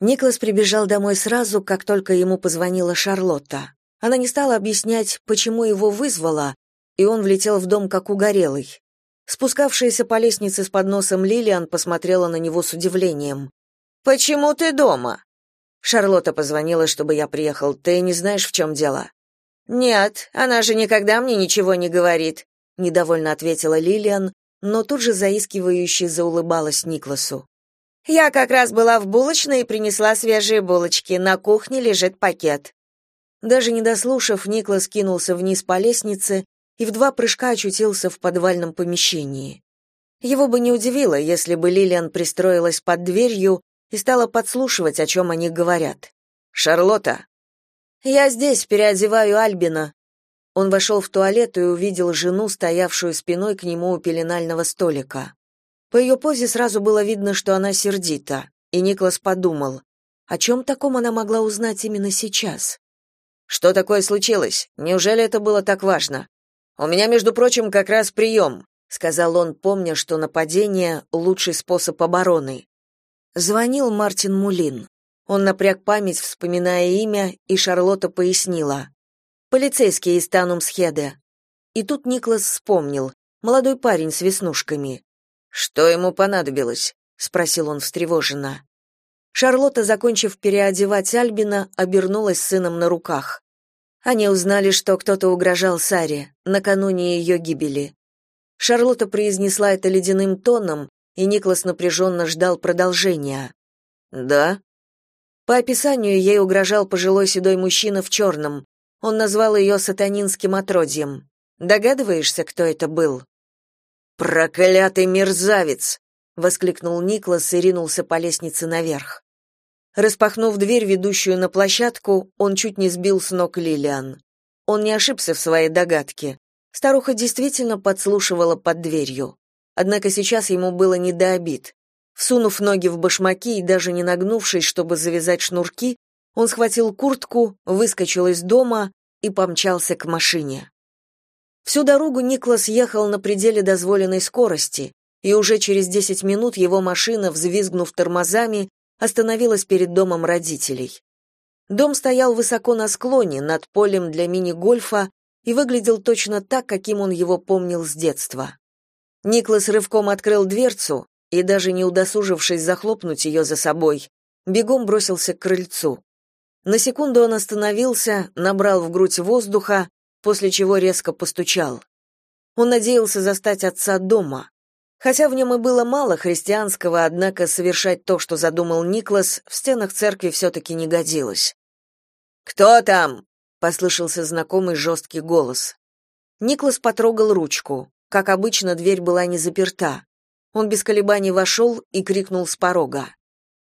Никлас прибежал домой сразу, как только ему позвонила Шарлотта. Она не стала объяснять, почему его вызвала, и он влетел в дом как угорелый. Спускавшаяся по лестнице с подносом Лилиан посмотрела на него с удивлением. «Почему ты дома?» Шарлотта позвонила, чтобы я приехал. Ты не знаешь, в чем дело? Нет, она же никогда мне ничего не говорит, недовольно ответила Лилиан, но тут же заискивающе заулыбалась Никласу. Я как раз была в булочной и принесла свежие булочки. На кухне лежит пакет. Даже не дослушав, Никлас кинулся вниз по лестнице и в два прыжка очутился в подвальном помещении. Его бы не удивило, если бы Лилиан пристроилась под дверью и стала подслушивать, о чем они говорят. «Шарлотта!» «Я здесь, переодеваю Альбина». Он вошел в туалет и увидел жену, стоявшую спиной к нему у пеленального столика. По ее позе сразу было видно, что она сердита, и Никлас подумал, о чем таком она могла узнать именно сейчас. «Что такое случилось? Неужели это было так важно? У меня, между прочим, как раз прием», — сказал он, помня, что нападение — лучший способ обороны. Звонил Мартин Мулин. Он напряг память, вспоминая имя, и Шарлотта пояснила. «Полицейский из Танумсхеде». И тут Никлас вспомнил. Молодой парень с веснушками. «Что ему понадобилось?» — спросил он встревоженно. Шарлотта, закончив переодевать Альбина, обернулась с сыном на руках. Они узнали, что кто-то угрожал Саре накануне ее гибели. Шарлотта произнесла это ледяным тоном, и Никлас напряженно ждал продолжения. «Да?» По описанию ей угрожал пожилой седой мужчина в черном. Он назвал ее сатанинским отродьем. Догадываешься, кто это был? «Проклятый мерзавец!» — воскликнул Никлас и ринулся по лестнице наверх. Распахнув дверь, ведущую на площадку, он чуть не сбил с ног Лилиан. Он не ошибся в своей догадке. Старуха действительно подслушивала под дверью. Однако сейчас ему было не до обид. Всунув ноги в башмаки и даже не нагнувшись, чтобы завязать шнурки, он схватил куртку, выскочил из дома и помчался к машине. Всю дорогу Никлас ехал на пределе дозволенной скорости, и уже через 10 минут его машина, взвизгнув тормозами, остановилась перед домом родителей. Дом стоял высоко на склоне, над полем для мини-гольфа, и выглядел точно так, каким он его помнил с детства. Никлас рывком открыл дверцу и, даже не удосужившись захлопнуть ее за собой, бегом бросился к крыльцу. На секунду он остановился, набрал в грудь воздуха, после чего резко постучал. Он надеялся застать отца дома. Хотя в нем и было мало христианского, однако совершать то, что задумал Никлас, в стенах церкви все-таки не годилось. «Кто там?» — послышался знакомый жесткий голос. Никлас потрогал ручку. Как обычно, дверь была не заперта. Он без колебаний вошел и крикнул с порога.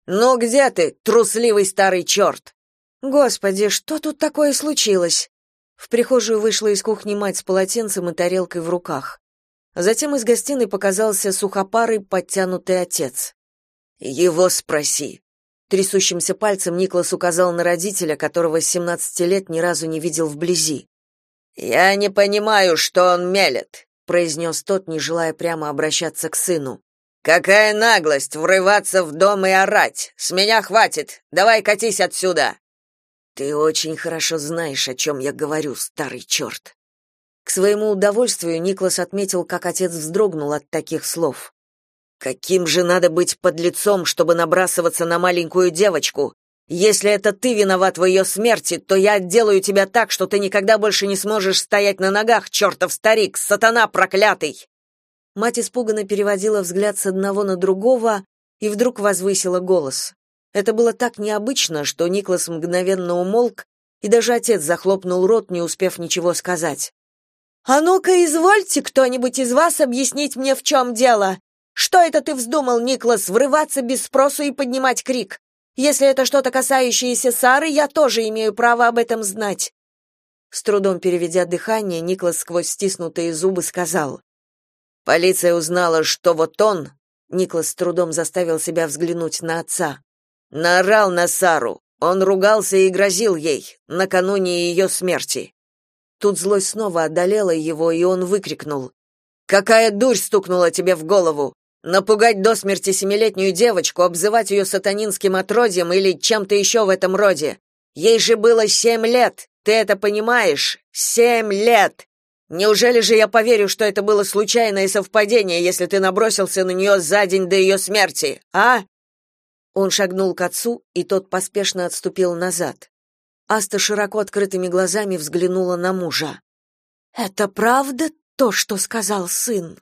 «Ну где ты, трусливый старый черт?» «Господи, что тут такое случилось?» В прихожую вышла из кухни мать с полотенцем и тарелкой в руках. Затем из гостиной показался сухопарый, подтянутый отец. «Его спроси». Трясущимся пальцем Никлас указал на родителя, которого с 17 лет ни разу не видел вблизи. «Я не понимаю, что он мелет произнес тот, не желая прямо обращаться к сыну. Какая наглость врываться в дом и орать. С меня хватит. Давай катись отсюда. Ты очень хорошо знаешь, о чем я говорю, старый черт». К своему удовольствию Никлас отметил, как отец вздрогнул от таких слов. Каким же надо быть подлецом, чтобы набрасываться на маленькую девочку, если это ты виноват в ее смерти, то я отделаю тебя так, что ты никогда больше не сможешь стоять на ногах, чертов старик, сатана проклятый!» Мать испуганно переводила взгляд с одного на другого и вдруг возвысила голос. Это было так необычно, что Никлас мгновенно умолк, и даже отец захлопнул рот, не успев ничего сказать. «А ну-ка, извольте кто-нибудь из вас объяснить мне, в чем дело! Что это ты вздумал, Никлас, врываться без спросу и поднимать крик? Если это что-то касающееся Сары, я тоже имею право об этом знать. С трудом переведя дыхание, Никлас сквозь стиснутые зубы сказал: Полиция узнала, что вот он, Никлас с трудом заставил себя взглянуть на отца. Наорал на Сару. Он ругался и грозил ей накануне ее смерти. Тут злость снова одолела его, и он выкрикнул: "Какая дурь стукнула тебе в голову? Напугать до смерти семилетнюю девочку, обзывать ее сатанинским отродьем или чем-то еще в этом роде. Ей же было семь лет, ты это понимаешь? Семь лет! Неужели же я поверю, что это было случайное совпадение, если ты набросился на нее за день до ее смерти, а? Он шагнул к отцу, и тот поспешно отступил назад. Аста широко открытыми глазами взглянула на мужа. Это правда то, что сказал сын?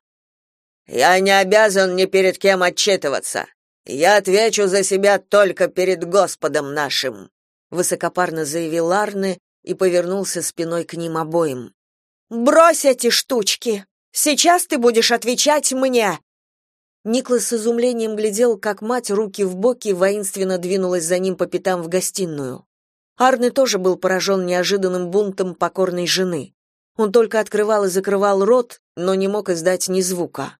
Я не обязан ни перед кем отчитываться. Я отвечу за себя только перед Господом нашим, высокопарно заявил Арне и повернулся спиной к ним обоим. Брось эти штучки. Сейчас ты будешь отвечать мне. Никлас с изумлением глядел, как мать руки в боки воинственно двинулась за ним по пятам в гостиную. Арне тоже был поражен неожиданным бунтом покорной жены. Он только открывал и закрывал рот, но не мог издать ни звука.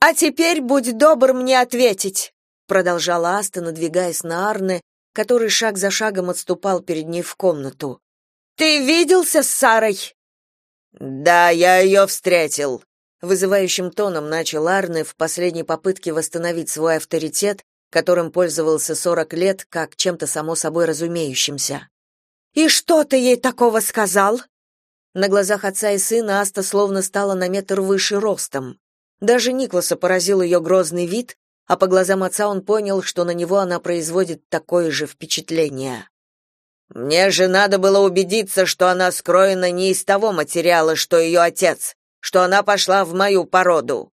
«А теперь будь добр мне ответить», — продолжала Аста, надвигаясь на Арне, который шаг за шагом отступал перед ней в комнату. «Ты виделся с Сарой?» Да, я ее встретил, вызывающим тоном начал Арне в последней попытке восстановить свой авторитет, которым пользовался сорок лет, как чем-то само собой разумеющимся. И что ты ей такого сказал? На глазах отца и сына Аста словно стала на метр выше ростом. Даже Никласа поразил ее грозный вид, а по глазам отца он понял, что на него она производит такое же впечатление. Мне же надо было убедиться, что она скроена не из того материала, что ее отец, что она пошла в мою породу.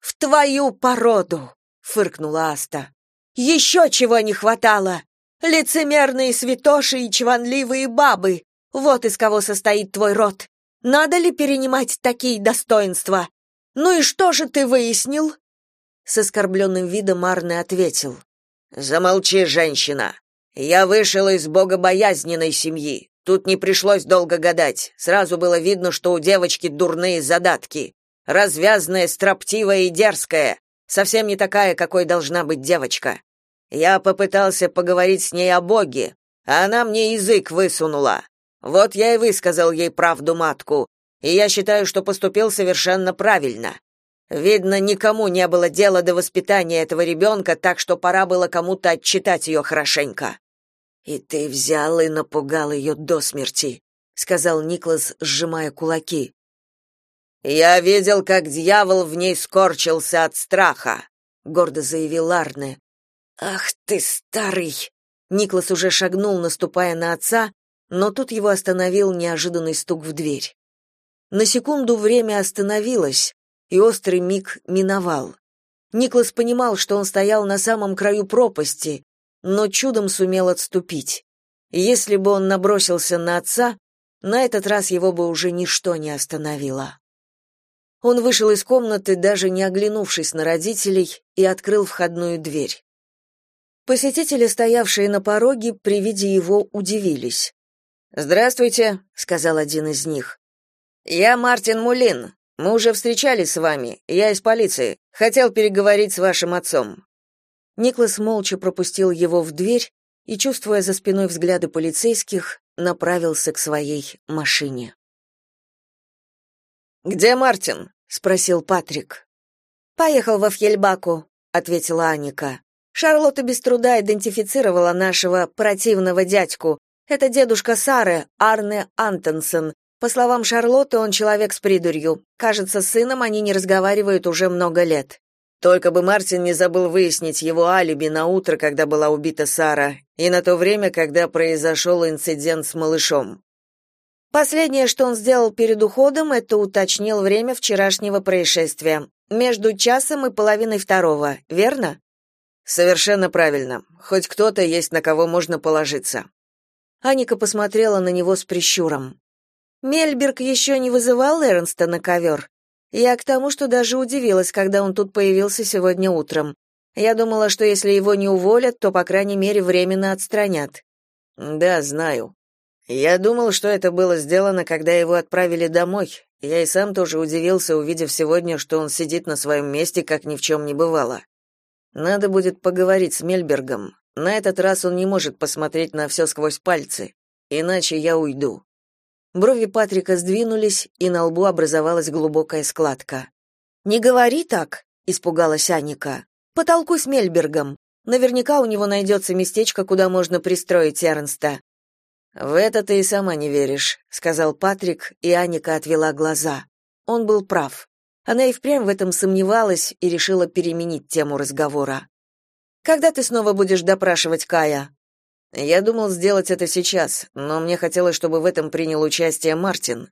В твою породу, фыркнула Аста. «Еще чего не хватало. Лицемерные святоши и чванливые бабы. Вот из кого состоит твой род. Надо ли перенимать такие достоинства? Ну и что же ты выяснил? С оскорбленным видом Арне ответил: Замолчи, женщина. Я вышел из богобоязненной семьи. Тут не пришлось долго гадать. Сразу было видно, что у девочки дурные задатки. Развязная, строптивая и дерзкая. Совсем не такая, какой должна быть девочка. Я попытался поговорить с ней о Боге, а она мне язык высунула. Вот я и высказал ей правду матку, и я считаю, что поступил совершенно правильно. Видно, никому не было дела до воспитания этого ребенка, так что пора было кому-то отчитать ее хорошенько. И ты взял и напугал ее до смерти, сказал Никлас, сжимая кулаки. Я видел, как дьявол в ней скорчился от страха, гордо заявил Арне. Ах ты старый. Никлас уже шагнул, наступая на отца, но тут его остановил неожиданный стук в дверь. На секунду время остановилось, и острый миг миновал. Никлас понимал, что он стоял на самом краю пропасти, но чудом сумел отступить. Если бы он набросился на отца, на этот раз его бы уже ничто не остановило. Он вышел из комнаты, даже не оглянувшись на родителей, и открыл входную дверь. Посетители, стоявшие на пороге, при виде его удивились. «Здравствуйте», — сказал один из них. «Я Мартин Мулин. Мы уже встречались с вами. Я из полиции. Хотел переговорить с вашим отцом. Никлас молча пропустил его в дверь и, чувствуя за спиной взгляды полицейских, направился к своей машине. «Где Мартин?» — спросил Патрик. «Поехал во Фьельбаку», — ответила Аника. Шарлотта без труда идентифицировала нашего противного дядьку. Это дедушка Сары, Арне Антонсен. По словам Шарлотты, он человек с придурью. Кажется, с сыном они не разговаривают уже много лет. Только бы Мартин не забыл выяснить его алиби на утро, когда была убита Сара, и на то время, когда произошел инцидент с малышом. Последнее, что он сделал перед уходом, это уточнил время вчерашнего происшествия. Между часом и половиной второго, верно? Совершенно правильно. Хоть кто-то есть, на кого можно положиться. Аника посмотрела на него с прищуром. Мельберг еще не вызывал Эрнста на ковер?» Я к тому, что даже удивилась, когда он тут появился сегодня утром. Я думала, что если его не уволят, то, по крайней мере, временно отстранят. Да, знаю. Я думал, что это было сделано, когда его отправили домой. Я и сам тоже удивился, увидев сегодня, что он сидит на своем месте, как ни в чем не бывало. Надо будет поговорить с Мельбергом. На этот раз он не может посмотреть на все сквозь пальцы, иначе я уйду. Брови Патрика сдвинулись, и на лбу образовалась глубокая складка. «Не говори так. испугалась Аника. Потолкуй с Мельбергом. Наверняка у него найдется местечко, куда можно пристроить Эрнста. В это ты и сама не веришь, сказал Патрик, и Аника отвела глаза. Он был прав. Она и впрямь в этом сомневалась и решила переменить тему разговора. Когда ты снова будешь допрашивать Кая? Я думал сделать это сейчас, но мне хотелось, чтобы в этом принял участие Мартин.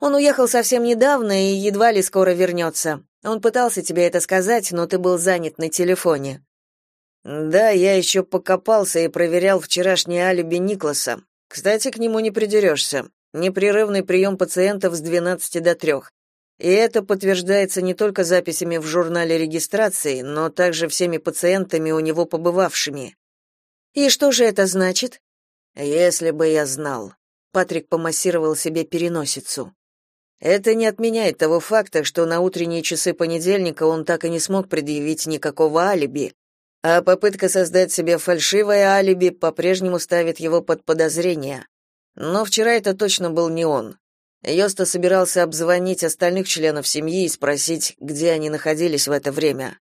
Он уехал совсем недавно и едва ли скоро вернется. Он пытался тебе это сказать, но ты был занят на телефоне. Да, я еще покопался и проверял вчерашнее алиби Никласа. Кстати, к нему не придерешься. Непрерывный прием пациентов с 12 до 3. И это подтверждается не только записями в журнале регистрации, но также всеми пациентами у него побывавшими. И что же это значит? Если бы я знал. Патрик помассировал себе переносицу. Это не отменяет того факта, что на утренние часы понедельника он так и не смог предъявить никакого алиби, а попытка создать себе фальшивое алиби по-прежнему ставит его под подозрение. Но вчера это точно был не он. Йоста собирался обзвонить остальных членов семьи и спросить, где они находились в это время.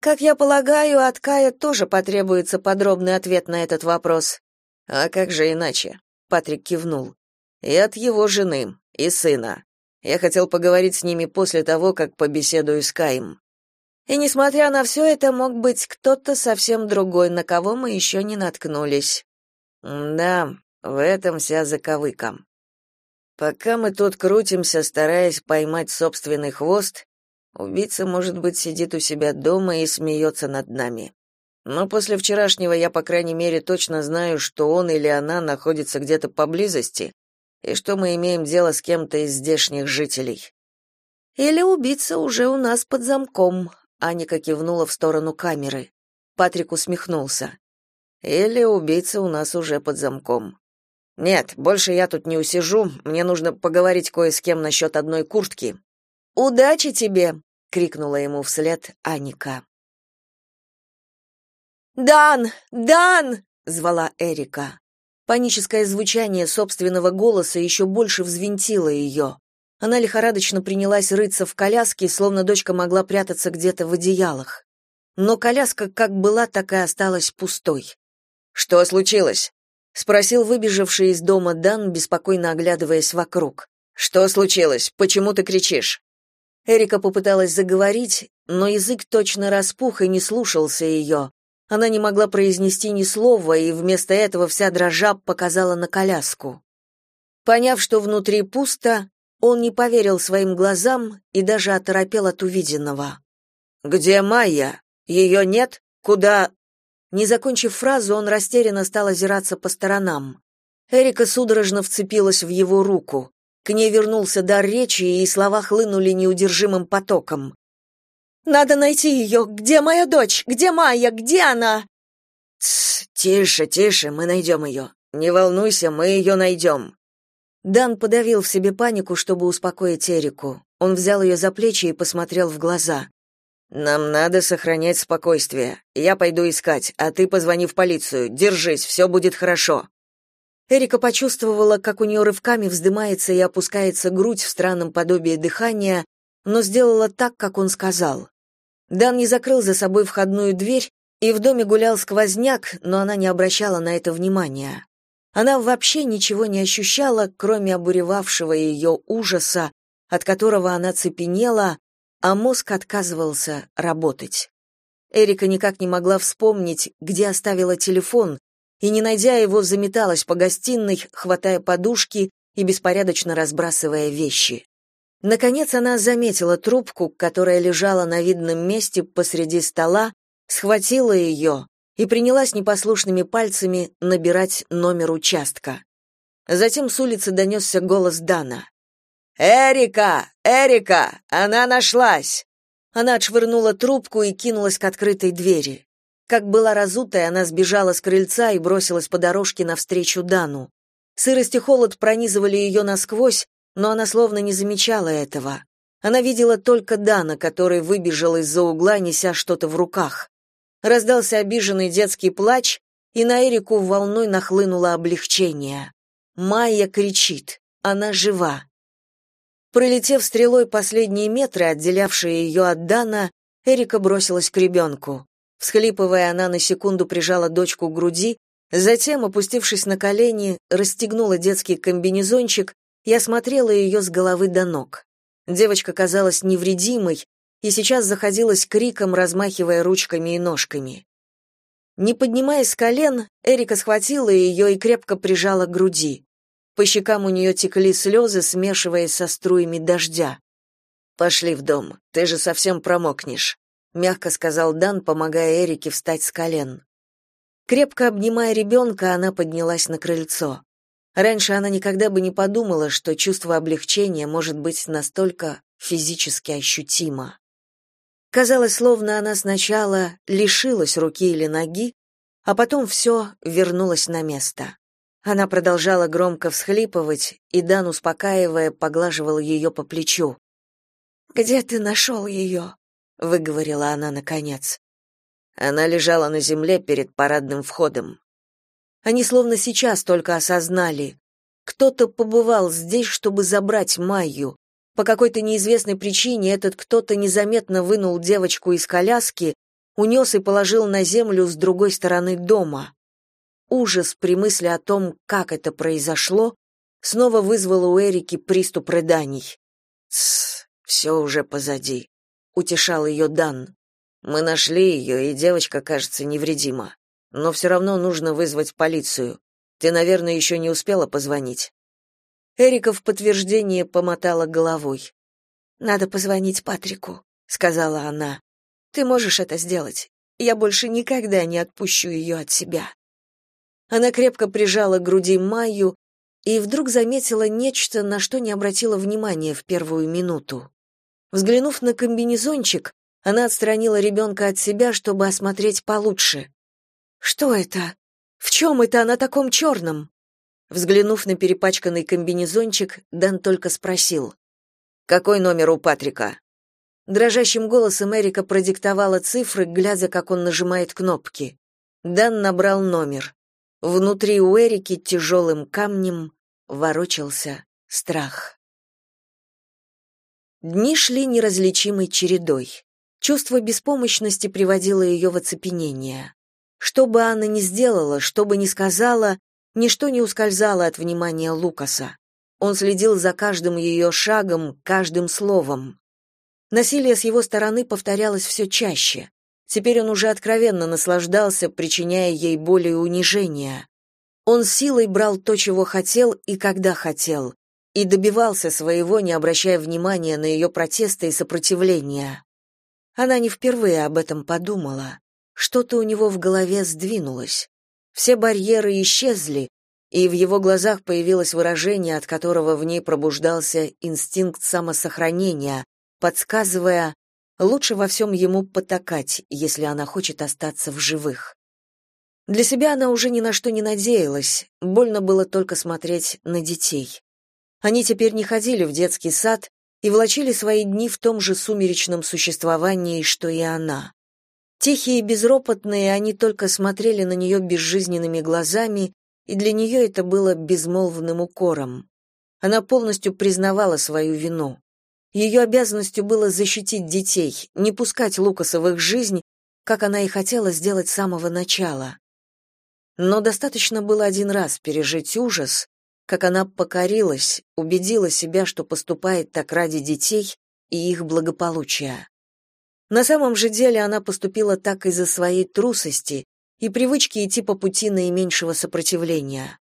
Как я полагаю, от Кая тоже потребуется подробный ответ на этот вопрос. А как же иначе? Патрик кивнул. И от его жены, и сына. Я хотел поговорить с ними после того, как побеседую с Каем. И несмотря на все это, мог быть кто-то совсем другой, на кого мы еще не наткнулись. Да, в этом вся заковыка. Пока мы тут крутимся, стараясь поймать собственный хвост, убийца, может быть, сидит у себя дома и смеется над нами. Но после вчерашнего я, по крайней мере, точно знаю, что он или она находится где-то поблизости, и что мы имеем дело с кем-то из здешних жителей. Или убийца уже у нас под замком, Аника кивнула в сторону камеры. Патрик усмехнулся. Или убийца у нас уже под замком. Нет, больше я тут не усижу, мне нужно поговорить кое с кем насчет одной куртки. Удачи тебе, крикнула ему вслед Аника. «Дан! Дан!» — звала Эрика. Паническое звучание собственного голоса еще больше взвинтило ее. Она лихорадочно принялась рыться в коляске, словно дочка могла прятаться где-то в одеялах. Но коляска как была, так и осталась пустой. «Что случилось?» — спросил выбежавший из дома Дан, беспокойно оглядываясь вокруг. «Что случилось? Почему ты кричишь?» Эрика попыталась заговорить, но язык точно распух и не слушался ее. Она не могла произнести ни слова, и вместо этого вся дрожа показала на коляску. Поняв, что внутри пусто, он не поверил своим глазам и даже оторопел от увиденного. «Где Майя? Ее нет? Куда?» Не закончив фразу, он растерянно стал озираться по сторонам. Эрика судорожно вцепилась в его руку. К ней вернулся дар речи, и слова хлынули неудержимым потоком. Надо найти ее. Где моя дочь? Где Майя? Где она?» «Тсс, тише, тише, мы найдем ее. Не волнуйся, мы ее найдем». Дан подавил в себе панику, чтобы успокоить Эрику. Он взял ее за плечи и посмотрел в глаза. «Нам надо сохранять спокойствие. Я пойду искать, а ты позвони в полицию. Держись, все будет хорошо». Эрика почувствовала, как у нее рывками вздымается и опускается грудь в странном подобии дыхания, но сделала так, как он сказал. Дан не закрыл за собой входную дверь, и в доме гулял сквозняк, но она не обращала на это внимания. Она вообще ничего не ощущала, кроме обуревавшего ее ужаса, от которого она цепенела, а мозг отказывался работать. Эрика никак не могла вспомнить, где оставила телефон, и, не найдя его, заметалась по гостиной, хватая подушки и беспорядочно разбрасывая вещи. Наконец она заметила трубку, которая лежала на видном месте посреди стола, схватила ее и принялась непослушными пальцами набирать номер участка. Затем с улицы донесся голос Дана. «Эрика! Эрика! Она нашлась!» Она отшвырнула трубку и кинулась к открытой двери. Как была разутая, она сбежала с крыльца и бросилась по дорожке навстречу Дану. Сырость и холод пронизывали ее насквозь, но она словно не замечала этого. Она видела только Дана, который выбежал из-за угла, неся что-то в руках. Раздался обиженный детский плач, и на Эрику волной нахлынуло облегчение. Майя кричит. Она жива. Пролетев стрелой последние метры, отделявшие ее от Дана, Эрика бросилась к ребенку. Всхлипывая, она на секунду прижала дочку к груди, затем, опустившись на колени, расстегнула детский комбинезончик и осмотрела ее с головы до ног. Девочка казалась невредимой и сейчас заходилась криком, размахивая ручками и ножками. Не поднимаясь с колен, Эрика схватила ее и крепко прижала к груди. По щекам у нее текли слезы, смешиваясь со струями дождя. «Пошли в дом, ты же совсем промокнешь», — мягко сказал Дан, помогая Эрике встать с колен. Крепко обнимая ребенка, она поднялась на крыльцо. Раньше она никогда бы не подумала, что чувство облегчения может быть настолько физически ощутимо. Казалось, словно она сначала лишилась руки или ноги, а потом все вернулось на место. Она продолжала громко всхлипывать, и Дан, успокаивая, поглаживал ее по плечу. «Где ты нашел ее?» — выговорила она наконец. Она лежала на земле перед парадным входом. Они словно сейчас только осознали. Кто-то побывал здесь, чтобы забрать Майю. По какой-то неизвестной причине этот кто-то незаметно вынул девочку из коляски, унес и положил на землю с другой стороны дома. Ужас при мысли о том, как это произошло, снова вызвал у Эрики приступ рыданий. «Тссс, все уже позади», — утешал ее Дан. «Мы нашли ее, и девочка, кажется, невредима. Но все равно нужно вызвать полицию. Ты, наверное, еще не успела позвонить». Эрика в подтверждение помотала головой. «Надо позвонить Патрику», — сказала она. «Ты можешь это сделать. Я больше никогда не отпущу ее от себя». Она крепко прижала к груди Майю и вдруг заметила нечто, на что не обратила внимания в первую минуту. Взглянув на комбинезончик, она отстранила ребенка от себя, чтобы осмотреть получше. «Что это? В чем это она таком черном?» Взглянув на перепачканный комбинезончик, Дан только спросил. «Какой номер у Патрика?» Дрожащим голосом Эрика продиктовала цифры, глядя, как он нажимает кнопки. Дан набрал номер. Внутри у Эрики тяжелым камнем ворочался страх. Дни шли неразличимой чередой. Чувство беспомощности приводило ее в оцепенение. Что бы Анна ни сделала, что бы ни сказала, ничто не ускользало от внимания Лукаса. Он следил за каждым ее шагом, каждым словом. Насилие с его стороны повторялось все чаще. Теперь он уже откровенно наслаждался, причиняя ей боль и унижение. Он силой брал то, чего хотел и когда хотел, и добивался своего, не обращая внимания на ее протесты и сопротивления. Она не впервые об этом подумала. Что-то у него в голове сдвинулось. Все барьеры исчезли, и в его глазах появилось выражение, от которого в ней пробуждался инстинкт самосохранения, подсказывая, лучше во всем ему потакать, если она хочет остаться в живых. Для себя она уже ни на что не надеялась, больно было только смотреть на детей. Они теперь не ходили в детский сад и влачили свои дни в том же сумеречном существовании, что и она. Тихие и безропотные, они только смотрели на нее безжизненными глазами, и для нее это было безмолвным укором. Она полностью признавала свою вину. Ее обязанностью было защитить детей, не пускать Лукаса в их жизнь, как она и хотела сделать с самого начала. Но достаточно было один раз пережить ужас, как она покорилась, убедила себя, что поступает так ради детей и их благополучия. На самом же деле она поступила так из-за своей трусости и привычки идти по пути наименьшего сопротивления.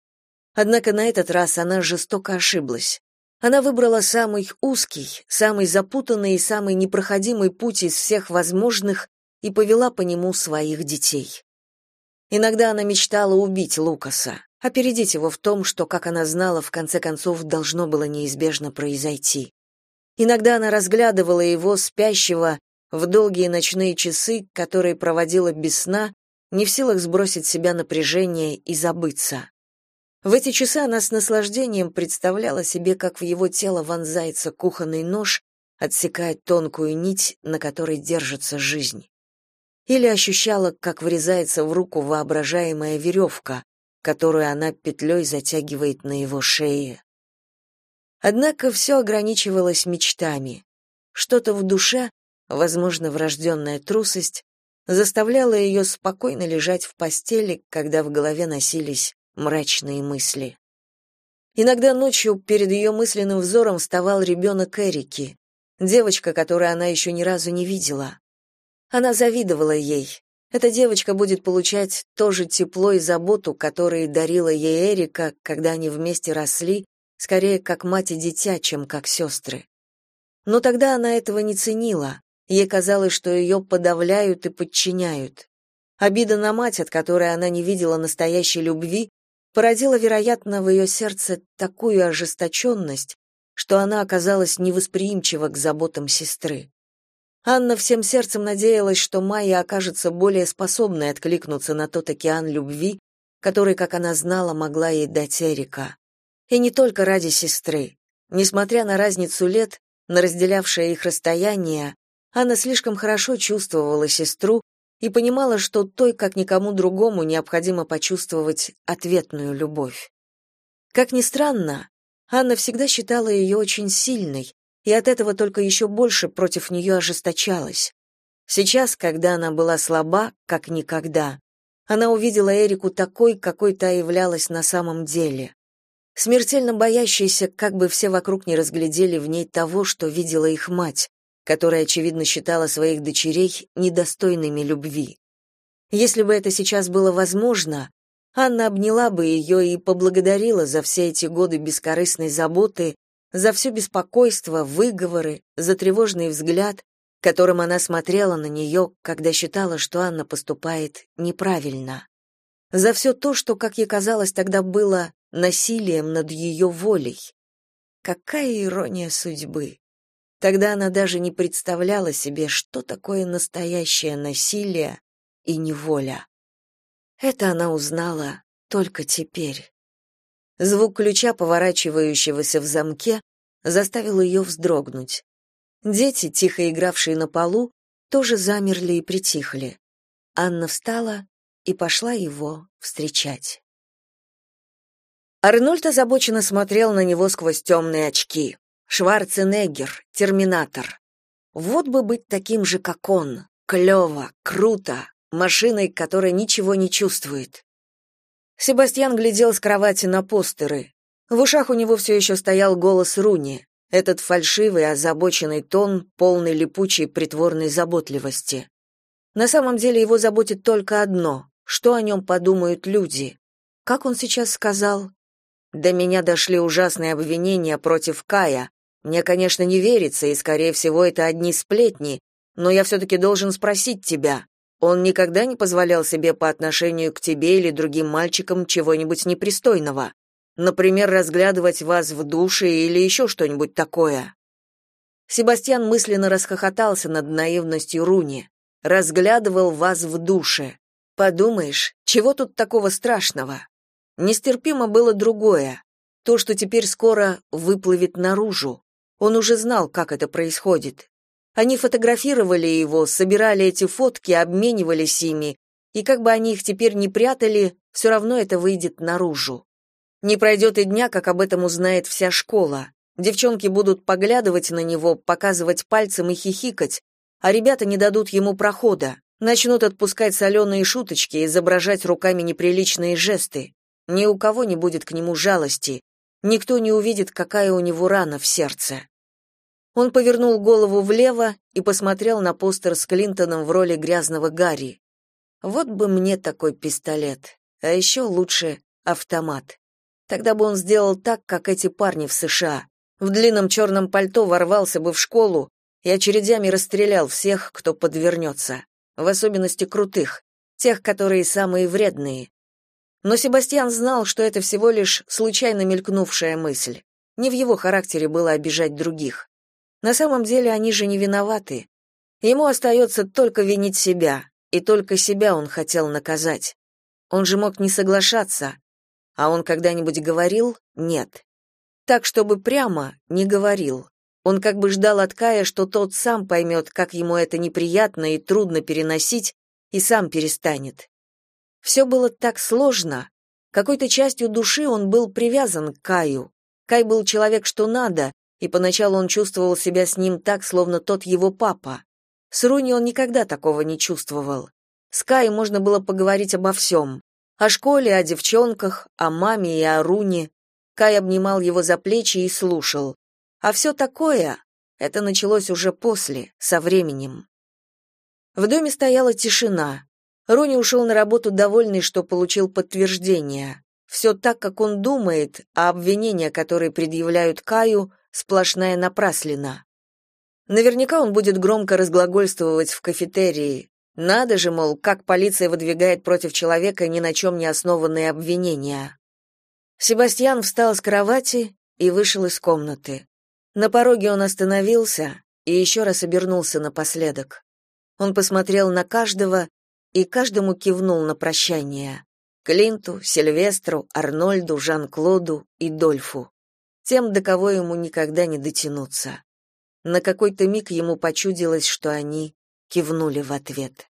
Однако на этот раз она жестоко ошиблась. Она выбрала самый узкий, самый запутанный и самый непроходимый путь из всех возможных и повела по нему своих детей. Иногда она мечтала убить Лукаса, опередить его в том, что, как она знала, в конце концов должно было неизбежно произойти. Иногда она разглядывала его спящего в долгие ночные часы, которые проводила без сна, не в силах сбросить себя напряжение и забыться. В эти часы она с наслаждением представляла себе, как в его тело вонзается кухонный нож, отсекает тонкую нить, на которой держится жизнь. Или ощущала, как врезается в руку воображаемая веревка, которую она петлей затягивает на его шее. Однако все ограничивалось мечтами. Что-то в душе возможно, врожденная трусость, заставляла ее спокойно лежать в постели, когда в голове носились мрачные мысли. Иногда ночью перед ее мысленным взором вставал ребенок Эрики, девочка, которую она еще ни разу не видела. Она завидовала ей. Эта девочка будет получать то же тепло и заботу, которые дарила ей Эрика, когда они вместе росли, скорее как мать и дитя, чем как сестры. Но тогда она этого не ценила. Ей казалось, что ее подавляют и подчиняют. Обида на мать, от которой она не видела настоящей любви, породила, вероятно, в ее сердце такую ожесточенность, что она оказалась невосприимчива к заботам сестры. Анна всем сердцем надеялась, что Майя окажется более способной откликнуться на тот океан любви, который, как она знала, могла ей дать Эрика. И не только ради сестры. Несмотря на разницу лет, на разделявшее их расстояние, Анна слишком хорошо чувствовала сестру и понимала, что той, как никому другому, необходимо почувствовать ответную любовь. Как ни странно, Анна всегда считала ее очень сильной, и от этого только еще больше против нее ожесточалась. Сейчас, когда она была слаба, как никогда, она увидела Эрику такой, какой та являлась на самом деле. Смертельно боящейся, как бы все вокруг не разглядели в ней того, что видела их мать, которая, очевидно, считала своих дочерей недостойными любви. Если бы это сейчас было возможно, Анна обняла бы ее и поблагодарила за все эти годы бескорыстной заботы, за все беспокойство, выговоры, за тревожный взгляд, которым она смотрела на нее, когда считала, что Анна поступает неправильно. За все то, что, как ей казалось, тогда было насилием над ее волей. Какая ирония судьбы! Тогда она даже не представляла себе, что такое настоящее насилие и неволя. Это она узнала только теперь. Звук ключа, поворачивающегося в замке, заставил ее вздрогнуть. Дети, тихо игравшие на полу, тоже замерли и притихли. Анна встала и пошла его встречать. Арнольд озабоченно смотрел на него сквозь темные очки. Шварценеггер, терминатор. Вот бы быть таким же, как он. Клево, круто, машиной, которая ничего не чувствует. Себастьян глядел с кровати на постеры. В ушах у него все еще стоял голос Руни, этот фальшивый, озабоченный тон, полный липучей притворной заботливости. На самом деле его заботит только одно — что о нем подумают люди. Как он сейчас сказал? До меня дошли ужасные обвинения против Кая, мне, конечно, не верится, и, скорее всего, это одни сплетни, но я все-таки должен спросить тебя. Он никогда не позволял себе по отношению к тебе или другим мальчикам чего-нибудь непристойного? Например, разглядывать вас в душе или еще что-нибудь такое?» Себастьян мысленно расхохотался над наивностью Руни. «Разглядывал вас в душе. Подумаешь, чего тут такого страшного?» Нестерпимо было другое. То, что теперь скоро выплывет наружу. Он уже знал, как это происходит. Они фотографировали его, собирали эти фотки, обменивались ими, и как бы они их теперь не прятали, все равно это выйдет наружу. Не пройдет и дня, как об этом узнает вся школа. Девчонки будут поглядывать на него, показывать пальцем и хихикать, а ребята не дадут ему прохода, начнут отпускать соленые шуточки, изображать руками неприличные жесты. Ни у кого не будет к нему жалости, Никто не увидит, какая у него рана в сердце. Он повернул голову влево и посмотрел на постер с Клинтоном в роли грязного Гарри. Вот бы мне такой пистолет, а еще лучше автомат. Тогда бы он сделал так, как эти парни в США. В длинном черном пальто ворвался бы в школу и очередями расстрелял всех, кто подвернется, в особенности крутых, тех, которые самые вредные, но Себастьян знал, что это всего лишь случайно мелькнувшая мысль. Не в его характере было обижать других. На самом деле они же не виноваты. Ему остается только винить себя, и только себя он хотел наказать. Он же мог не соглашаться, а он когда-нибудь говорил «нет». Так, чтобы прямо не говорил. Он как бы ждал от Кая, что тот сам поймет, как ему это неприятно и трудно переносить, и сам перестанет. Все было так сложно. Какой-то частью души он был привязан к Каю. Кай был человек что надо, и поначалу он чувствовал себя с ним так, словно тот его папа. С Руни он никогда такого не чувствовал. С Кай можно было поговорить обо всем. О школе, о девчонках, о маме и о Руни. Кай обнимал его за плечи и слушал. А все такое, это началось уже после, со временем. В доме стояла тишина. Руни ушел на работу довольный, что получил подтверждение. Все так, как он думает, а обвинения, которые предъявляют Каю, сплошная напраслина. Наверняка он будет громко разглагольствовать в кафетерии. Надо же, мол, как полиция выдвигает против человека ни на чем не основанные обвинения. Себастьян встал с кровати и вышел из комнаты. На пороге он остановился и еще раз обернулся напоследок. Он посмотрел на каждого и каждому кивнул на прощание. Клинту, Сильвестру, Арнольду, Жан-Клоду и Дольфу. Тем, до кого ему никогда не дотянуться. На какой-то миг ему почудилось, что они кивнули в ответ.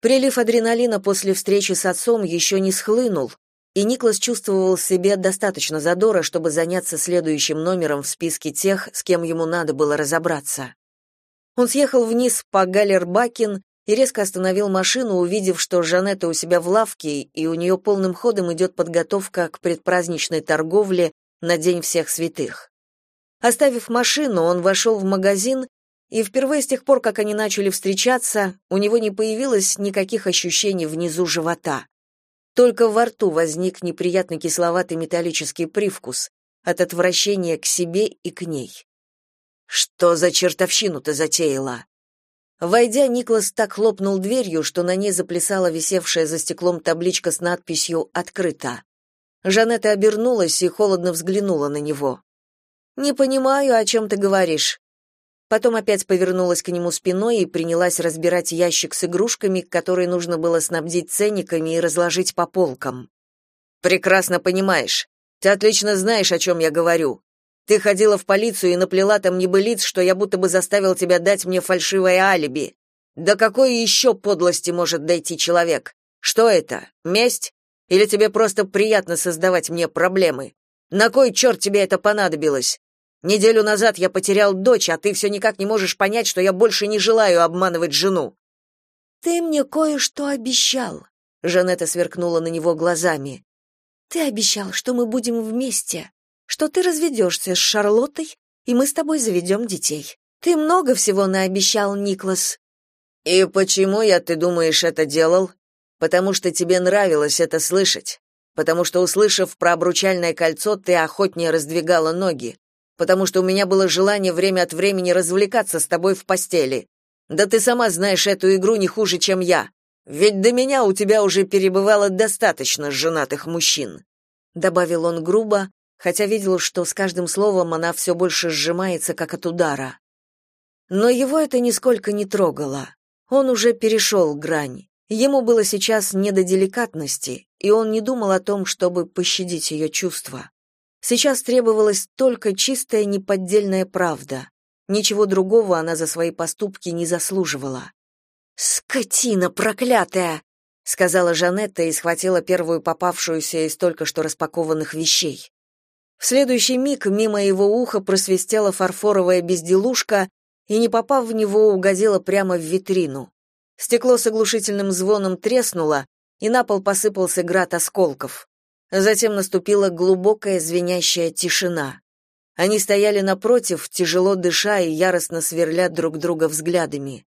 Прилив адреналина после встречи с отцом еще не схлынул, и Никлас чувствовал себе достаточно задора, чтобы заняться следующим номером в списке тех, с кем ему надо было разобраться. Он съехал вниз по Галербакин и резко остановил машину, увидев, что Жанетта у себя в лавке, и у нее полным ходом идет подготовка к предпраздничной торговле на День всех святых. Оставив машину, он вошел в магазин, и впервые с тех пор, как они начали встречаться, у него не появилось никаких ощущений внизу живота. Только во рту возник неприятный кисловатый металлический привкус от отвращения к себе и к ней. «Что за чертовщину ты затеяла?» Войдя, Никлас так хлопнул дверью, что на ней заплясала висевшая за стеклом табличка с надписью «Открыто». Жанетта обернулась и холодно взглянула на него. «Не понимаю, о чем ты говоришь». Потом опять повернулась к нему спиной и принялась разбирать ящик с игрушками, которые нужно было снабдить ценниками и разложить по полкам. «Прекрасно понимаешь. Ты отлично знаешь, о чем я говорю. Ты ходила в полицию и наплела там небылиц, что я будто бы заставил тебя дать мне фальшивое алиби. До какой еще подлости может дойти человек? Что это? Месть? Или тебе просто приятно создавать мне проблемы? На кой черт тебе это понадобилось? Неделю назад я потерял дочь, а ты все никак не можешь понять, что я больше не желаю обманывать жену. Ты мне кое-что обещал. Жанетта сверкнула на него глазами. Ты обещал, что мы будем вместе что ты разведешься с Шарлоттой, и мы с тобой заведем детей. Ты много всего наобещал, Никлас. И почему я, ты думаешь, это делал? Потому что тебе нравилось это слышать. Потому что, услышав про обручальное кольцо, ты охотнее раздвигала ноги. Потому что у меня было желание время от времени развлекаться с тобой в постели. Да ты сама знаешь эту игру не хуже, чем я. Ведь до меня у тебя уже перебывало достаточно женатых мужчин, добавил он грубо, хотя видел, что с каждым словом она все больше сжимается, как от удара. Но его это нисколько не трогало. Он уже перешел грань. Ему было сейчас не до деликатности, и он не думал о том, чтобы пощадить ее чувства. Сейчас требовалась только чистая неподдельная правда. Ничего другого она за свои поступки не заслуживала. «Скотина проклятая!» — сказала Жанетта и схватила первую попавшуюся из только что распакованных вещей. В следующий миг мимо его уха просвистела фарфоровая безделушка и, не попав в него, угодила прямо в витрину. Стекло с оглушительным звоном треснуло, и на пол посыпался град осколков. Затем наступила глубокая звенящая тишина. Они стояли напротив, тяжело дыша и яростно сверля друг друга взглядами.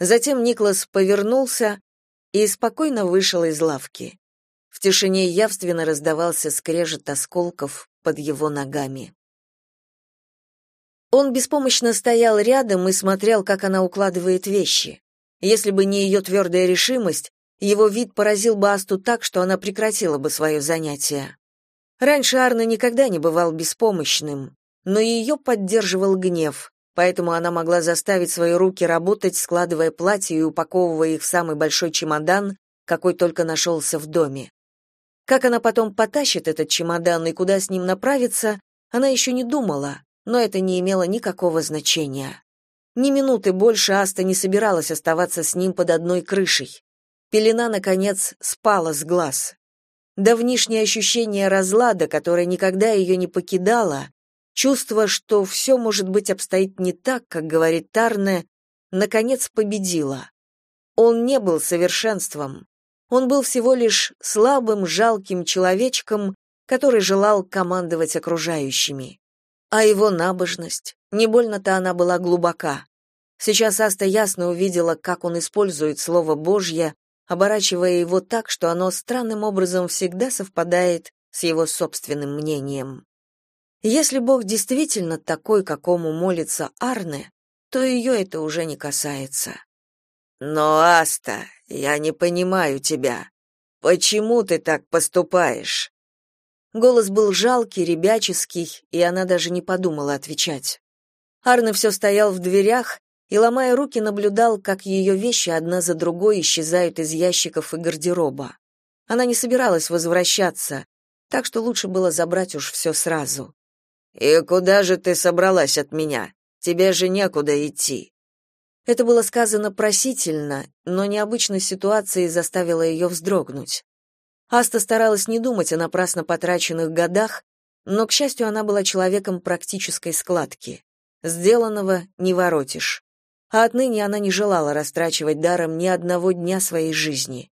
Затем Никлас повернулся и спокойно вышел из лавки. В тишине явственно раздавался скрежет осколков под его ногами. Он беспомощно стоял рядом и смотрел, как она укладывает вещи. Если бы не ее твердая решимость, его вид поразил бы Асту так, что она прекратила бы свое занятие. Раньше Арна никогда не бывал беспомощным, но ее поддерживал гнев, поэтому она могла заставить свои руки работать, складывая платья и упаковывая их в самый большой чемодан, какой только нашелся в доме. Как она потом потащит этот чемодан и куда с ним направится, она еще не думала, но это не имело никакого значения. Ни минуты больше Аста не собиралась оставаться с ним под одной крышей. Пелена, наконец, спала с глаз. Давнишнее ощущение разлада, которое никогда ее не покидало, Чувство, что все, может быть, обстоит не так, как говорит Тарне, наконец победило. Он не был совершенством. Он был всего лишь слабым, жалким человечком, который желал командовать окружающими. А его набожность, не больно-то она была глубока. Сейчас Аста ясно увидела, как он использует слово Божье, оборачивая его так, что оно странным образом всегда совпадает с его собственным мнением. Если Бог действительно такой, какому молится Арне, то ее это уже не касается. Но, Аста, я не понимаю тебя. Почему ты так поступаешь? Голос был жалкий, ребяческий, и она даже не подумала отвечать. Арне все стоял в дверях и, ломая руки, наблюдал, как ее вещи одна за другой исчезают из ящиков и гардероба. Она не собиралась возвращаться, так что лучше было забрать уж все сразу. «И куда же ты собралась от меня? Тебе же некуда идти». Это было сказано просительно, но необычность ситуации заставила ее вздрогнуть. Аста старалась не думать о напрасно потраченных годах, но, к счастью, она была человеком практической складки. Сделанного не воротишь. А отныне она не желала растрачивать даром ни одного дня своей жизни.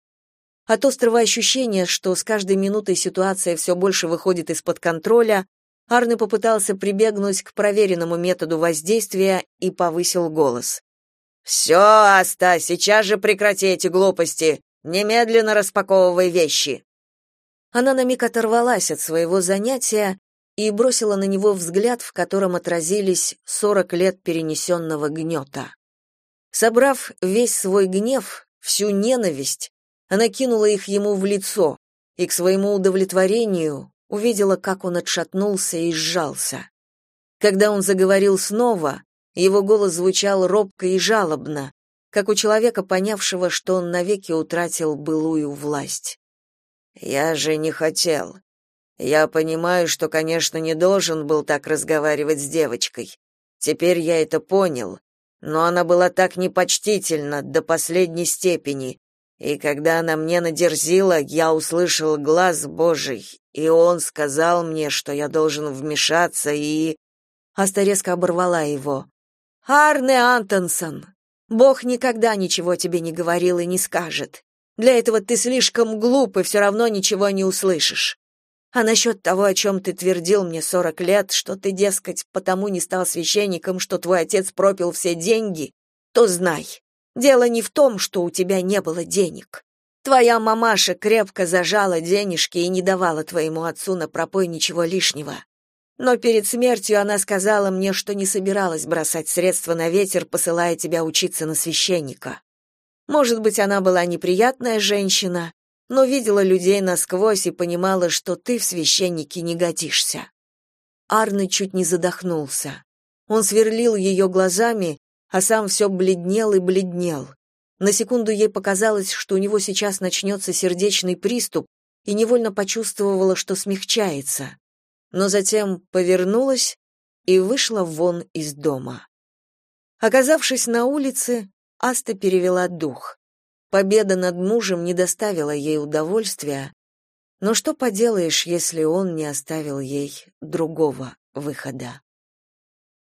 От острого ощущения, что с каждой минутой ситуация все больше выходит из-под контроля, Арне попытался прибегнуть к проверенному методу воздействия и повысил голос. «Все, Аста, сейчас же прекрати эти глупости. Немедленно распаковывай вещи». Она на миг оторвалась от своего занятия и бросила на него взгляд, в котором отразились сорок лет перенесенного гнета. Собрав весь свой гнев, всю ненависть, она кинула их ему в лицо и к своему удовлетворению увидела, как он отшатнулся и сжался. Когда он заговорил снова, его голос звучал робко и жалобно, как у человека, понявшего, что он навеки утратил былую власть. «Я же не хотел. Я понимаю, что, конечно, не должен был так разговаривать с девочкой. Теперь я это понял. Но она была так непочтительна до последней степени, и когда она мне надерзила, я услышал глаз Божий, и он сказал мне, что я должен вмешаться и Аста резко оборвала его. Арне Антонсон, Бог никогда ничего тебе не говорил и не скажет. Для этого ты слишком глуп и все равно ничего не услышишь. А насчет того, о чем ты твердил мне сорок лет, что ты, дескать, потому не стал священником, что твой отец пропил все деньги, то знай, дело не в том, что у тебя не было денег. Твоя мамаша крепко зажала денежки и не давала твоему отцу на пропой ничего лишнего. Но перед смертью она сказала мне, что не собиралась бросать средства на ветер, посылая тебя учиться на священника. Может быть, она была неприятная женщина, но видела людей насквозь и понимала, что ты в священнике не годишься. Арны чуть не задохнулся. Он сверлил ее глазами, а сам все бледнел и бледнел. На секунду ей показалось, что у него сейчас начнется сердечный приступ, и невольно почувствовала, что смягчается но затем повернулась и вышла вон из дома. Оказавшись на улице, Аста перевела дух. Победа над мужем не доставила ей удовольствия, но что поделаешь, если он не оставил ей другого выхода?